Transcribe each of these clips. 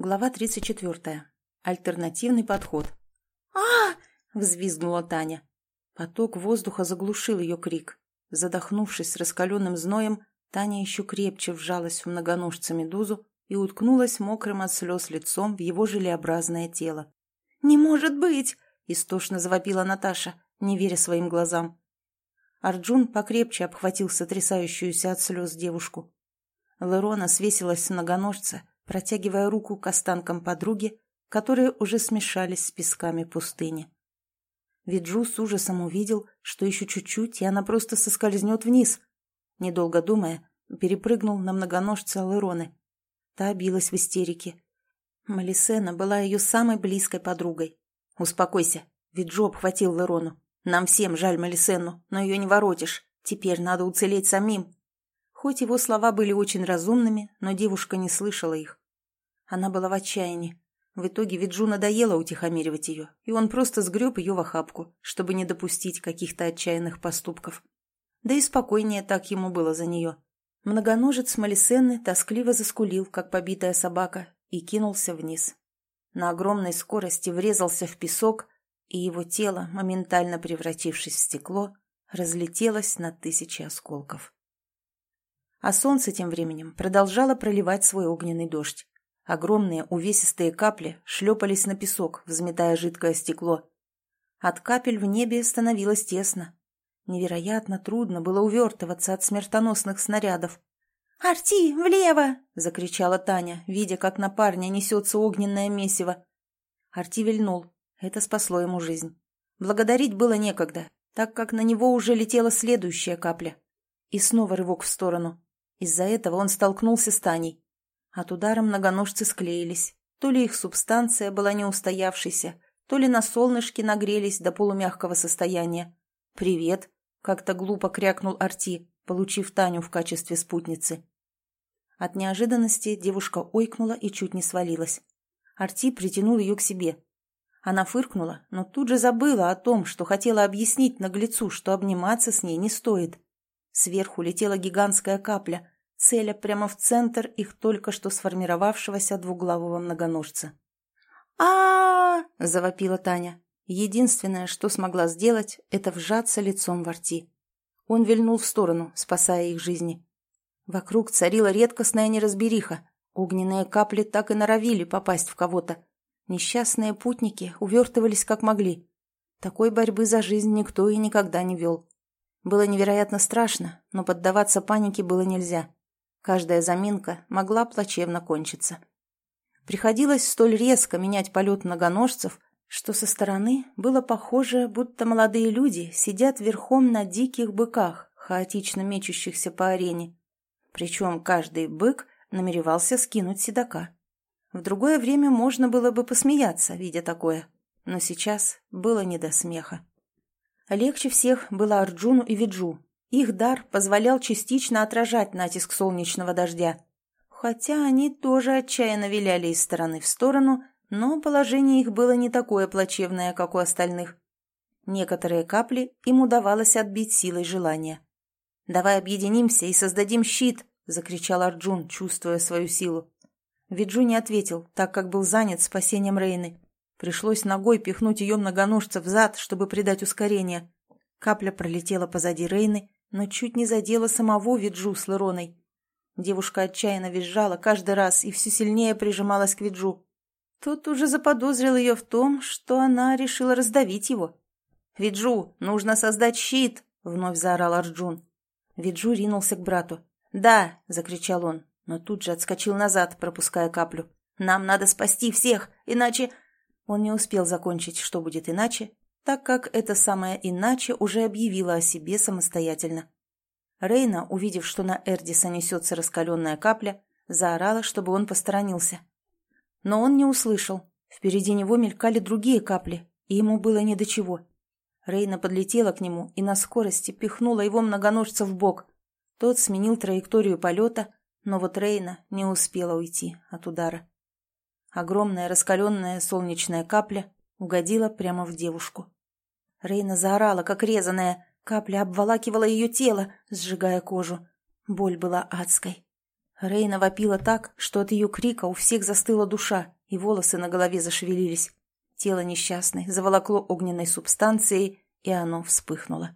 Глава 34. Альтернативный подход. а взвизгнула Таня. Поток воздуха заглушил ее крик. Задохнувшись раскаленным зноем, Таня еще крепче вжалась в многоножца медузу и уткнулась мокрым от слез лицом в его желеобразное тело. «Не может быть!» — истошно завопила Наташа, не веря своим глазам. Арджун покрепче обхватил сотрясающуюся от слез девушку. Лерона свесилась с многоножца, протягивая руку к останкам подруги, которые уже смешались с песками пустыни. Виджу с ужасом увидел, что еще чуть-чуть, и она просто соскользнет вниз. Недолго думая, перепрыгнул на многоножца Лероны. Та билась в истерике. Малисена была ее самой близкой подругой. «Успокойся», — Виджу обхватил Лерону. «Нам всем жаль Малисену, но ее не воротишь. Теперь надо уцелеть самим». Хоть его слова были очень разумными, но девушка не слышала их. Она была в отчаянии. В итоге Виджу надоело утихомиривать ее, и он просто сгреб ее в охапку, чтобы не допустить каких-то отчаянных поступков. Да и спокойнее так ему было за нее. Многоножец Малисенны тоскливо заскулил, как побитая собака, и кинулся вниз. На огромной скорости врезался в песок, и его тело, моментально превратившись в стекло, разлетелось на тысячи осколков. А солнце тем временем продолжало проливать свой огненный дождь. Огромные увесистые капли шлепались на песок, взметая жидкое стекло. От капель в небе становилось тесно. Невероятно трудно было увертываться от смертоносных снарядов. «Арти, влево!» — закричала Таня, видя, как на парня несется огненное месиво. Арти вильнул. Это спасло ему жизнь. Благодарить было некогда, так как на него уже летела следующая капля. И снова рывок в сторону. Из-за этого он столкнулся с Таней. От удара многоножцы склеились. То ли их субстанция была неустоявшейся, то ли на солнышке нагрелись до полумягкого состояния. «Привет!» — как-то глупо крякнул Арти, получив Таню в качестве спутницы. От неожиданности девушка ойкнула и чуть не свалилась. Арти притянул ее к себе. Она фыркнула, но тут же забыла о том, что хотела объяснить наглецу, что обниматься с ней не стоит. Сверху летела гигантская капля, целя прямо в центр их только что сформировавшегося двуглавого многоножца. а, завопила Таня. Единственное, что смогла сделать, это вжаться лицом в рти. Он вильнул в сторону, спасая их жизни. Вокруг царила редкостная неразбериха. Огненные капли так и норовили попасть в кого-то. Несчастные путники увертывались как могли. Такой борьбы за жизнь никто и никогда не вел. Было невероятно страшно, но поддаваться панике было нельзя. Каждая заминка могла плачевно кончиться. Приходилось столь резко менять полет многоножцев, что со стороны было похоже, будто молодые люди сидят верхом на диких быках, хаотично мечущихся по арене. Причем каждый бык намеревался скинуть седока. В другое время можно было бы посмеяться, видя такое, но сейчас было не до смеха. Легче всех было Арджуну и Виджу, их дар позволял частично отражать натиск солнечного дождя. Хотя они тоже отчаянно виляли из стороны в сторону, но положение их было не такое плачевное, как у остальных. Некоторые капли им удавалось отбить силой желания. «Давай объединимся и создадим щит!» — закричал Арджун, чувствуя свою силу. Виджу не ответил, так как был занят спасением Рейны. Пришлось ногой пихнуть ее многоножца в зад, чтобы придать ускорение. Капля пролетела позади Рейны но чуть не задела самого Виджу с Лероной. Девушка отчаянно визжала каждый раз и все сильнее прижималась к Виджу. Тот уже заподозрил ее в том, что она решила раздавить его. «Виджу, нужно создать щит!» — вновь заорал Арджун. Виджу ринулся к брату. «Да!» — закричал он, но тут же отскочил назад, пропуская каплю. «Нам надо спасти всех, иначе...» Он не успел закончить, что будет иначе, так как это самое иначе уже объявила о себе самостоятельно. Рейна, увидев, что на Эрдиса несется раскаленная капля, заорала, чтобы он посторонился. Но он не услышал. Впереди него мелькали другие капли, и ему было не до чего. Рейна подлетела к нему и на скорости пихнула его многоножца в бок. Тот сменил траекторию полета, но вот Рейна не успела уйти от удара. Огромная раскаленная солнечная капля угодила прямо в девушку. Рейна заорала, как резаная. Капля обволакивала ее тело, сжигая кожу. Боль была адской. Рейна вопила так, что от ее крика у всех застыла душа, и волосы на голове зашевелились. Тело несчастной заволокло огненной субстанцией, и оно вспыхнуло.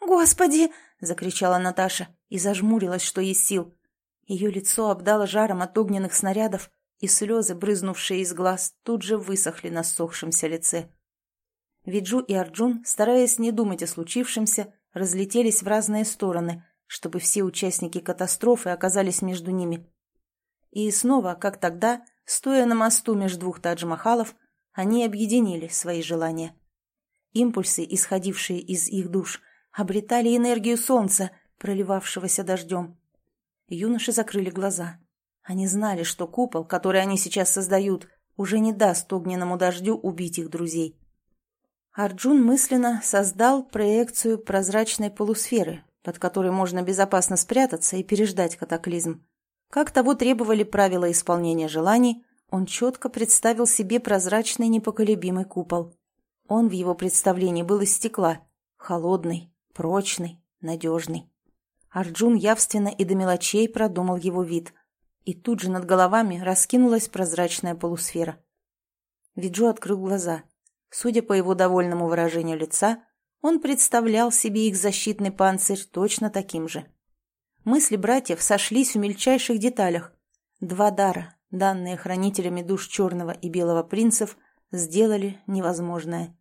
«Господи!» — закричала Наташа и зажмурилась, что есть сил. Ее лицо обдало жаром от огненных снарядов, и слезы, брызнувшие из глаз, тут же высохли на ссохшемся лице. Виджу и Арджун, стараясь не думать о случившемся, разлетелись в разные стороны, чтобы все участники катастрофы оказались между ними. И снова, как тогда, стоя на мосту между двух Тадж-Махалов, они объединили свои желания. Импульсы, исходившие из их душ, обретали энергию солнца, проливавшегося дождем. Юноши закрыли глаза. Они знали, что купол, который они сейчас создают, уже не даст огненному дождю убить их друзей. Арджун мысленно создал проекцию прозрачной полусферы, под которой можно безопасно спрятаться и переждать катаклизм. Как того требовали правила исполнения желаний, он четко представил себе прозрачный непоколебимый купол. Он в его представлении был из стекла, холодный, прочный, надежный. Арджун явственно и до мелочей продумал его вид. И тут же над головами раскинулась прозрачная полусфера. Виджо открыл глаза – Судя по его довольному выражению лица, он представлял себе их защитный панцирь точно таким же. Мысли братьев сошлись в мельчайших деталях. Два дара, данные хранителями душ черного и белого принцев, сделали невозможное.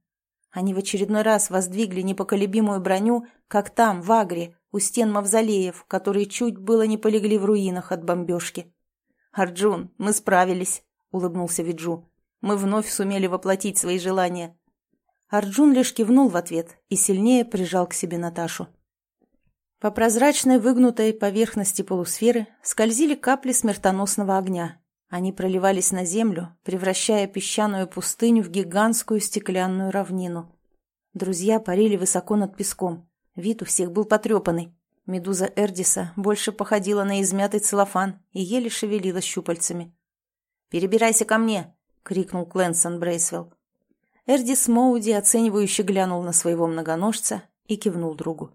Они в очередной раз воздвигли непоколебимую броню, как там, в Агре, у стен мавзолеев, которые чуть было не полегли в руинах от бомбежки. «Арджун, мы справились», — улыбнулся Виджу. Мы вновь сумели воплотить свои желания. Арджун лишь кивнул в ответ и сильнее прижал к себе Наташу. По прозрачной выгнутой поверхности полусферы скользили капли смертоносного огня. Они проливались на землю, превращая песчаную пустыню в гигантскую стеклянную равнину. Друзья парили высоко над песком. Вид у всех был потрепанный. Медуза Эрдиса больше походила на измятый целлофан и еле шевелила щупальцами. «Перебирайся ко мне!» — крикнул Кленсон Брейсвелл. Эрдис Моуди оценивающе глянул на своего многоножца и кивнул другу.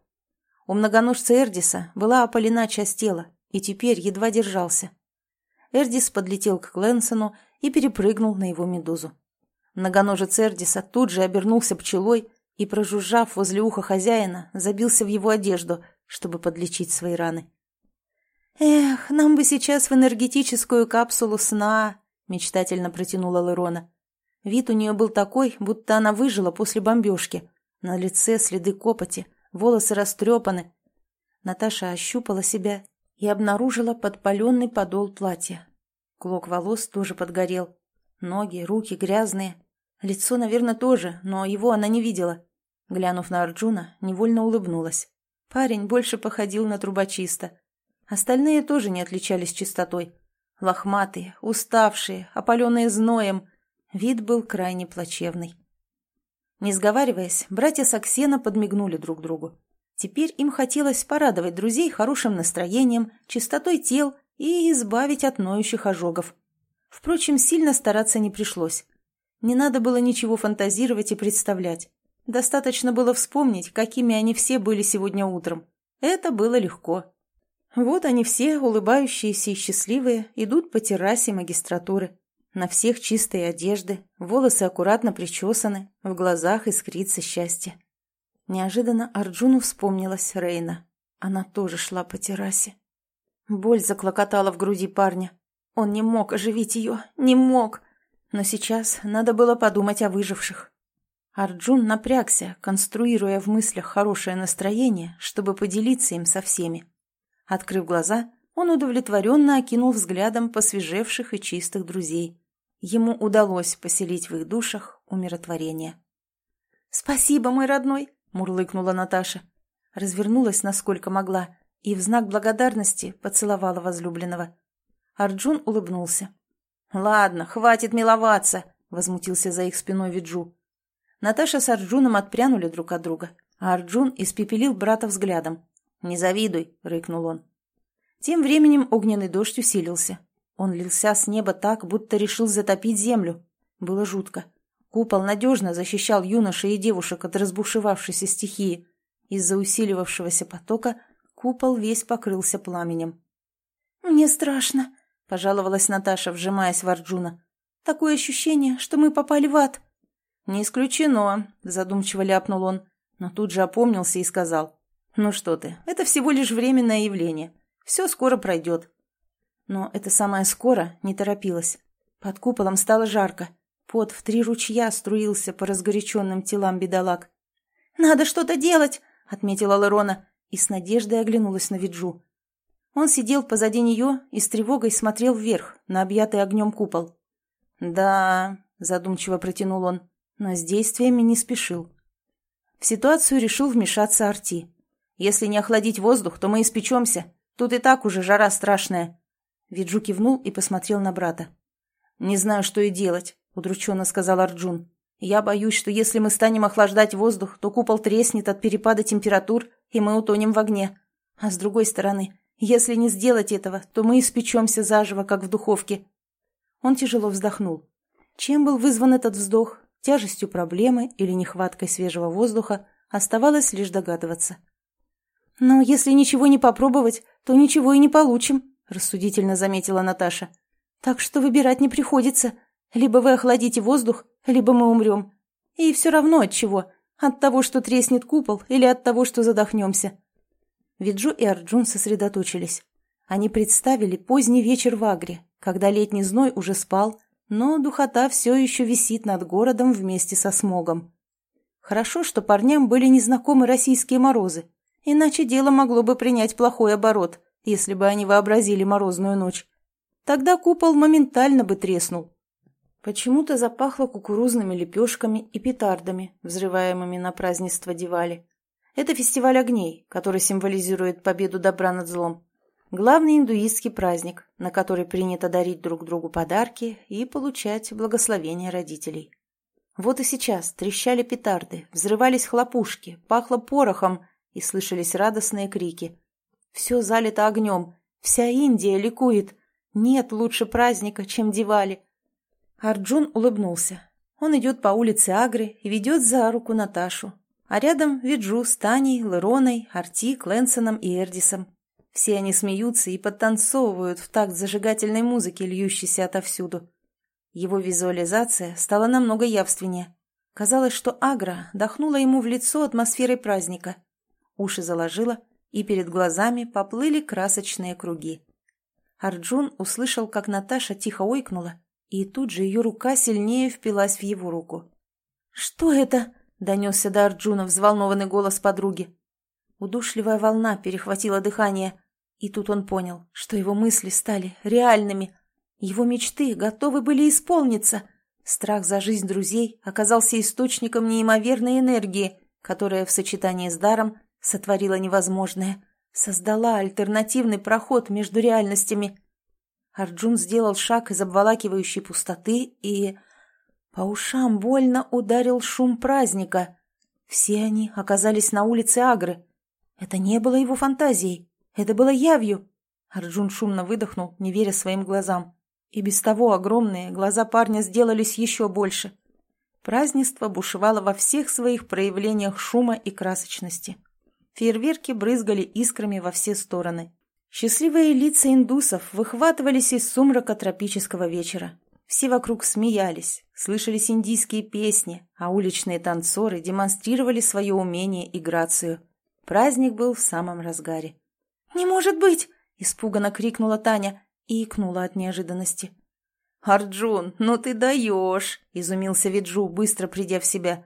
У многоножца Эрдиса была опалена часть тела, и теперь едва держался. Эрдис подлетел к Кленсону и перепрыгнул на его медузу. Многоножец Эрдиса тут же обернулся пчелой и, прожужжав возле уха хозяина, забился в его одежду, чтобы подлечить свои раны. «Эх, нам бы сейчас в энергетическую капсулу сна!» — мечтательно протянула Лерона. Вид у нее был такой, будто она выжила после бомбежки. На лице следы копоти, волосы растрепаны. Наташа ощупала себя и обнаружила подпаленный подол платья. Клок волос тоже подгорел. Ноги, руки грязные. Лицо, наверное, тоже, но его она не видела. Глянув на Арджуна, невольно улыбнулась. Парень больше походил на трубочиста. Остальные тоже не отличались чистотой. Лохматые, уставшие, опаленные зноем. Вид был крайне плачевный. Не сговариваясь, братья Саксена подмигнули друг другу. Теперь им хотелось порадовать друзей хорошим настроением, чистотой тел и избавить от ноющих ожогов. Впрочем, сильно стараться не пришлось. Не надо было ничего фантазировать и представлять. Достаточно было вспомнить, какими они все были сегодня утром. Это было легко. Вот они все, улыбающиеся и счастливые, идут по террасе магистратуры. На всех чистые одежды, волосы аккуратно причесаны, в глазах искрится счастье. Неожиданно Арджуну вспомнилась Рейна. Она тоже шла по террасе. Боль заклокотала в груди парня. Он не мог оживить ее, не мог. Но сейчас надо было подумать о выживших. Арджун напрягся, конструируя в мыслях хорошее настроение, чтобы поделиться им со всеми. Открыв глаза, он удовлетворенно окинул взглядом посвежевших и чистых друзей. Ему удалось поселить в их душах умиротворение. «Спасибо, мой родной!» — мурлыкнула Наташа. Развернулась, насколько могла, и в знак благодарности поцеловала возлюбленного. Арджун улыбнулся. «Ладно, хватит миловаться!» — возмутился за их спиной Виджу. Наташа с Арджуном отпрянули друг от друга, а Арджун испепелил брата взглядом. «Не завидуй!» — рыкнул он. Тем временем огненный дождь усилился. Он лился с неба так, будто решил затопить землю. Было жутко. Купол надежно защищал юношей и девушек от разбушевавшейся стихии. Из-за усиливавшегося потока купол весь покрылся пламенем. «Мне страшно», — пожаловалась Наташа, вжимаясь в Арджуна. «Такое ощущение, что мы попали в ад». «Не исключено», — задумчиво ляпнул он, но тут же опомнился и сказал. «Ну что ты, это всего лишь временное явление. Все скоро пройдет». Но это самое скоро не торопилось. Под куполом стало жарко. Пот в три ручья струился по разгоряченным телам бедолаг. «Надо что-то делать!» — отметила Лерона и с надеждой оглянулась на Виджу. Он сидел позади нее и с тревогой смотрел вверх, на объятый огнем купол. «Да», — задумчиво протянул он, но с действиями не спешил. В ситуацию решил вмешаться Арти. «Если не охладить воздух, то мы испечемся. Тут и так уже жара страшная». Виджу кивнул и посмотрел на брата. «Не знаю, что и делать», — удрученно сказал Арджун. «Я боюсь, что если мы станем охлаждать воздух, то купол треснет от перепада температур, и мы утонем в огне. А с другой стороны, если не сделать этого, то мы испечемся заживо, как в духовке». Он тяжело вздохнул. Чем был вызван этот вздох, тяжестью проблемы или нехваткой свежего воздуха, оставалось лишь догадываться. «Но если ничего не попробовать, то ничего и не получим», — рассудительно заметила Наташа. Так что выбирать не приходится. Либо вы охладите воздух, либо мы умрем. И все равно от чего. От того, что треснет купол, или от того, что задохнемся. Виджу и Арджун сосредоточились. Они представили поздний вечер в Агре, когда летний зной уже спал, но духота все еще висит над городом вместе со смогом. Хорошо, что парням были незнакомы российские морозы, иначе дело могло бы принять плохой оборот, если бы они вообразили морозную ночь. Тогда купол моментально бы треснул. Почему-то запахло кукурузными лепешками и петардами, взрываемыми на празднество Дивали. Это фестиваль огней, который символизирует победу добра над злом. Главный индуистский праздник, на который принято дарить друг другу подарки и получать благословение родителей. Вот и сейчас трещали петарды, взрывались хлопушки, пахло порохом и слышались радостные крики. Все залито огнем, вся Индия ликует, нет лучше праздника, чем Дивали. Арджун улыбнулся. Он идет по улице Агры и ведет за руку Наташу. А рядом Виджу с Таней, Лероной, Арти, Кленсоном и Эрдисом. Все они смеются и подтанцовывают в такт зажигательной музыки, льющейся отовсюду. Его визуализация стала намного явственнее. Казалось, что Агра дохнула ему в лицо атмосферой праздника. Уши заложила, и перед глазами поплыли красочные круги. Арджун услышал, как Наташа тихо ойкнула, и тут же ее рука сильнее впилась в его руку. «Что это?» — донесся до Арджуна взволнованный голос подруги. Удушливая волна перехватила дыхание, и тут он понял, что его мысли стали реальными. Его мечты готовы были исполниться. Страх за жизнь друзей оказался источником неимоверной энергии, которая в сочетании с даром сотворила невозможное — создала альтернативный проход между реальностями. Арджун сделал шаг из обволакивающей пустоты и... По ушам больно ударил шум праздника. Все они оказались на улице Агры. Это не было его фантазией, это было явью. Арджун шумно выдохнул, не веря своим глазам. И без того огромные глаза парня сделались еще больше. Празднество бушевало во всех своих проявлениях шума и красочности. Фейерверки брызгали искрами во все стороны. Счастливые лица индусов выхватывались из сумрака тропического вечера. Все вокруг смеялись, слышались индийские песни, а уличные танцоры демонстрировали свое умение и грацию. Праздник был в самом разгаре. «Не может быть!» — испуганно крикнула Таня и икнула от неожиданности. «Арджун, ну ты даешь!» — изумился Виджу, быстро придя в себя.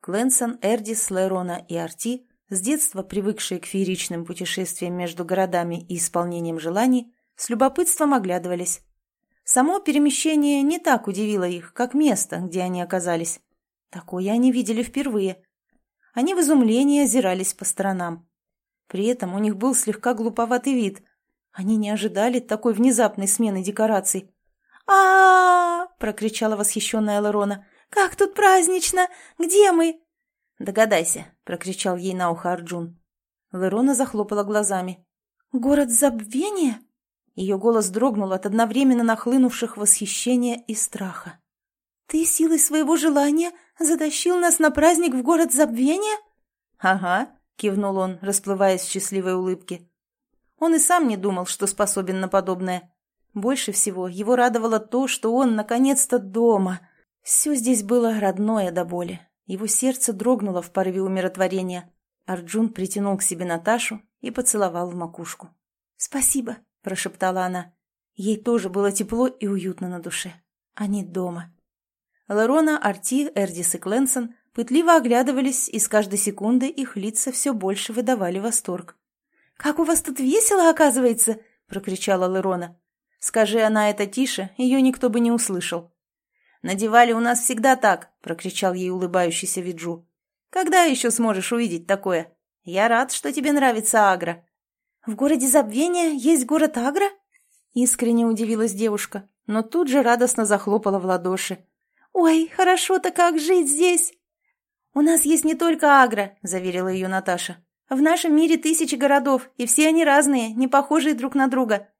Кленсон, Эрдис, Лерона и Арти с детства привыкшие к фееричным путешествиям между городами и исполнением желаний, с любопытством оглядывались. Само перемещение не так удивило их, как место, где они оказались. Такое они видели впервые. Они в изумлении озирались по сторонам. При этом у них был слегка глуповатый вид. Они не ожидали такой внезапной смены декораций. а, прокричала восхищенная Лорона. «Как тут празднично! Где мы?» «Догадайся», — прокричал ей на ухо Арджун. Лерона захлопала глазами. «Город забвения?» Ее голос дрогнул от одновременно нахлынувших восхищения и страха. «Ты силой своего желания затащил нас на праздник в город забвения?» «Ага», — кивнул он, расплываясь в счастливой улыбке. Он и сам не думал, что способен на подобное. Больше всего его радовало то, что он наконец-то дома. Все здесь было родное до боли. Его сердце дрогнуло в порыве умиротворения. Арджун притянул к себе Наташу и поцеловал в макушку. «Спасибо», – прошептала она. Ей тоже было тепло и уютно на душе. Они дома. Лерона, Арти, Эрдис и Кленсон пытливо оглядывались, и с каждой секунды их лица все больше выдавали восторг. «Как у вас тут весело, оказывается!» – прокричала Лерона. Скажи она это тише, ее никто бы не услышал. «Надевали у нас всегда так!» – прокричал ей улыбающийся Виджу. «Когда еще сможешь увидеть такое? Я рад, что тебе нравится Агра». «В городе Забвения есть город Агра?» Искренне удивилась девушка, но тут же радостно захлопала в ладоши. «Ой, хорошо-то как жить здесь!» «У нас есть не только Агра», — заверила ее Наташа. «В нашем мире тысячи городов, и все они разные, не похожие друг на друга».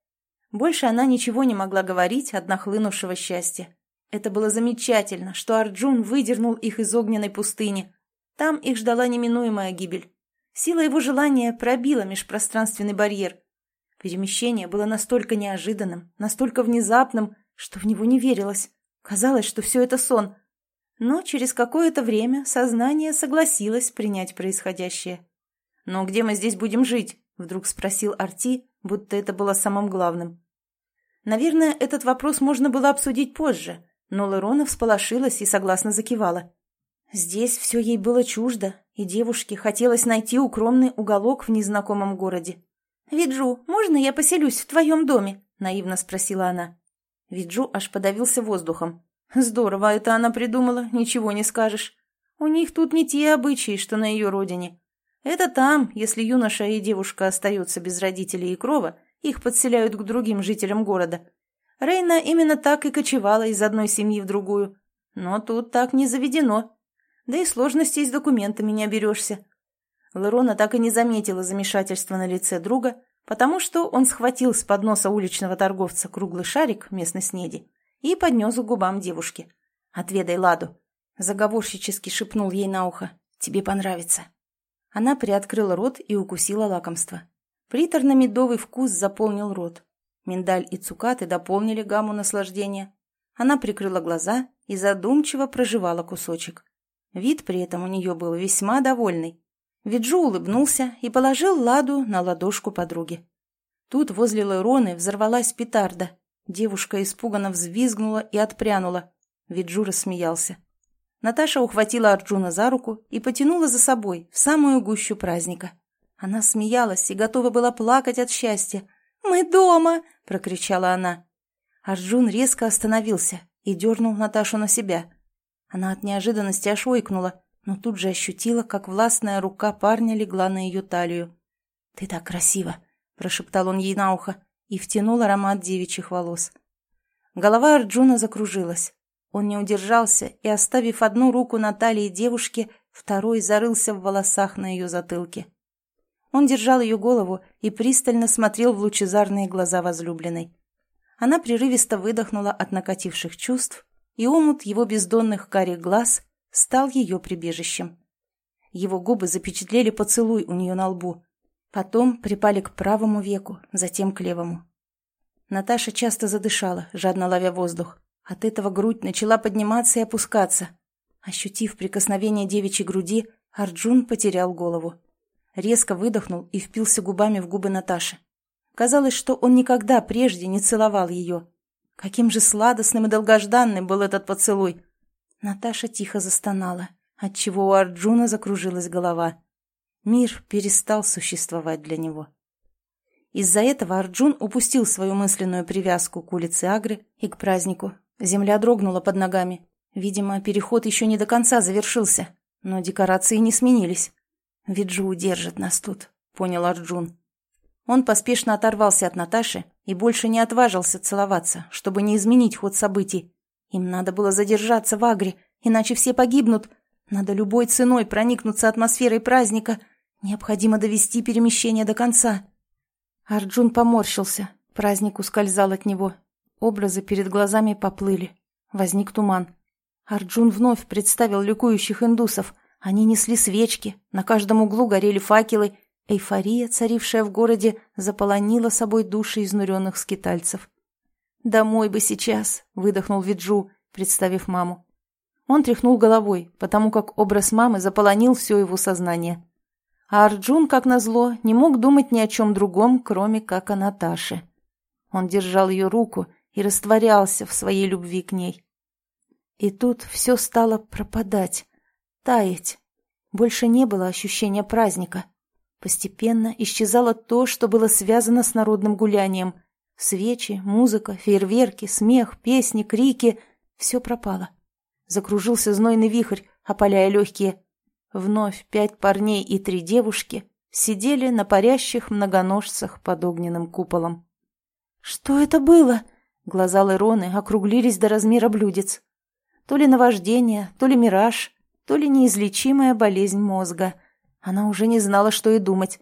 Больше она ничего не могла говорить от нахлынувшего счастья. Это было замечательно, что Арджун выдернул их из огненной пустыни. Там их ждала неминуемая гибель. Сила его желания пробила межпространственный барьер. Перемещение было настолько неожиданным, настолько внезапным, что в него не верилось. Казалось, что все это сон. Но через какое-то время сознание согласилось принять происходящее. «Но где мы здесь будем жить?» — вдруг спросил Арти, будто это было самым главным. Наверное, этот вопрос можно было обсудить позже, но Лерона всполошилась и согласно закивала. Здесь все ей было чуждо, и девушке хотелось найти укромный уголок в незнакомом городе. «Виджу, можно я поселюсь в твоем доме?» — наивно спросила она. Виджу аж подавился воздухом. «Здорово это она придумала, ничего не скажешь. У них тут не те обычаи, что на ее родине. Это там, если юноша и девушка остаются без родителей и крова, их подселяют к другим жителям города. Рейна именно так и кочевала из одной семьи в другую. Но тут так не заведено. Да и сложностей с документами не оберешься. Лерона так и не заметила замешательства на лице друга, потому что он схватил с подноса уличного торговца круглый шарик местной снеди и поднес к губам девушки. «Отведай ладу!» Заговорщически шепнул ей на ухо. «Тебе понравится!» Она приоткрыла рот и укусила лакомство. Приторно-медовый вкус заполнил рот. Миндаль и цукаты дополнили гамму наслаждения. Она прикрыла глаза и задумчиво проживала кусочек. Вид при этом у нее был весьма довольный. Виджу улыбнулся и положил ладу на ладошку подруги. Тут возле Лероны взорвалась петарда. Девушка испуганно взвизгнула и отпрянула. Виджу рассмеялся. Наташа ухватила Арджуна за руку и потянула за собой в самую гущу праздника. Она смеялась и готова была плакать от счастья. «Мы дома!» — прокричала она. Арджун резко остановился и дернул Наташу на себя. Она от неожиданности аж но тут же ощутила, как властная рука парня легла на ее талию. «Ты так красиво!» — прошептал он ей на ухо и втянул аромат девичьих волос. Голова Арджуна закружилась. Он не удержался и, оставив одну руку на талии девушки, второй зарылся в волосах на ее затылке. Он держал ее голову и пристально смотрел в лучезарные глаза возлюбленной. Она прерывисто выдохнула от накативших чувств и омут его бездонных карих глаз стал ее прибежищем. Его губы запечатлели поцелуй у нее на лбу, потом припали к правому веку, затем к левому. Наташа часто задышала, жадно ловя воздух. От этого грудь начала подниматься и опускаться. Ощутив прикосновение девичьей груди, Арджун потерял голову. Резко выдохнул и впился губами в губы Наташи. Казалось, что он никогда прежде не целовал ее. Каким же сладостным и долгожданным был этот поцелуй! Наташа тихо застонала, отчего у Арджуна закружилась голова. Мир перестал существовать для него. Из-за этого Арджун упустил свою мысленную привязку к улице Агры и к празднику. Земля дрогнула под ногами. Видимо, переход еще не до конца завершился, но декорации не сменились. «Виджу удержит нас тут», — понял Арджун. Он поспешно оторвался от Наташи и больше не отважился целоваться, чтобы не изменить ход событий. Им надо было задержаться в Агре, иначе все погибнут. Надо любой ценой проникнуться атмосферой праздника. Необходимо довести перемещение до конца. Арджун поморщился. Праздник ускользал от него. Образы перед глазами поплыли. Возник туман. Арджун вновь представил ликующих индусов. Они несли свечки, на каждом углу горели факелы, Эйфория, царившая в городе, заполонила собой души изнуренных скитальцев. «Домой бы сейчас!» — выдохнул Виджу, представив маму. Он тряхнул головой, потому как образ мамы заполонил все его сознание. А Арджун, как назло, не мог думать ни о чем другом, кроме как о Наташе. Он держал ее руку и растворялся в своей любви к ней. И тут все стало пропадать, таять. Больше не было ощущения праздника. Постепенно исчезало то, что было связано с народным гулянием. Свечи, музыка, фейерверки, смех, песни, крики — все пропало. Закружился знойный вихрь, опаляя легкие. Вновь пять парней и три девушки сидели на парящих многоножцах под огненным куполом. «Что это было?» Глаза Лероны округлились до размера блюдец. То ли наваждение, то ли мираж, то ли неизлечимая болезнь мозга. Она уже не знала, что и думать.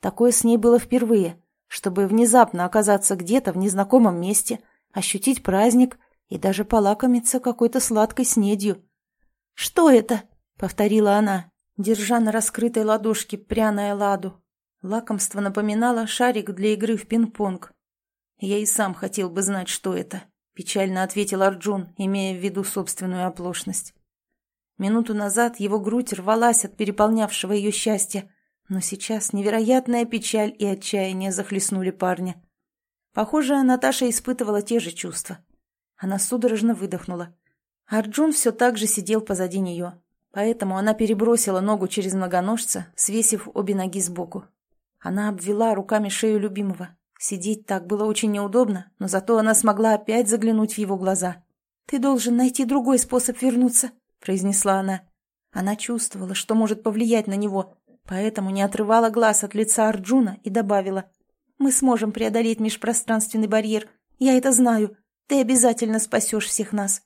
Такое с ней было впервые, чтобы внезапно оказаться где-то в незнакомом месте, ощутить праздник и даже полакомиться какой-то сладкой снедью. «Что это?» — повторила она, держа на раскрытой ладошке пряное ладу. Лакомство напоминало шарик для игры в пинг-понг. «Я и сам хотел бы знать, что это», — печально ответил Арджун, имея в виду собственную оплошность. Минуту назад его грудь рвалась от переполнявшего ее счастья, но сейчас невероятная печаль и отчаяние захлестнули парня. Похоже, Наташа испытывала те же чувства. Она судорожно выдохнула. Арджун все так же сидел позади нее, поэтому она перебросила ногу через многоножца, свесив обе ноги сбоку. Она обвела руками шею любимого. Сидеть так было очень неудобно, но зато она смогла опять заглянуть в его глаза. «Ты должен найти другой способ вернуться», — произнесла она. Она чувствовала, что может повлиять на него, поэтому не отрывала глаз от лица Арджуна и добавила. «Мы сможем преодолеть межпространственный барьер. Я это знаю. Ты обязательно спасешь всех нас.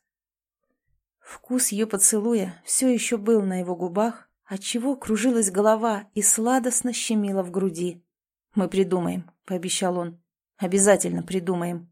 Вкус ее поцелуя все еще был на его губах, отчего кружилась голова и сладостно щемила в груди. «Мы придумаем», — пообещал он. «Обязательно придумаем».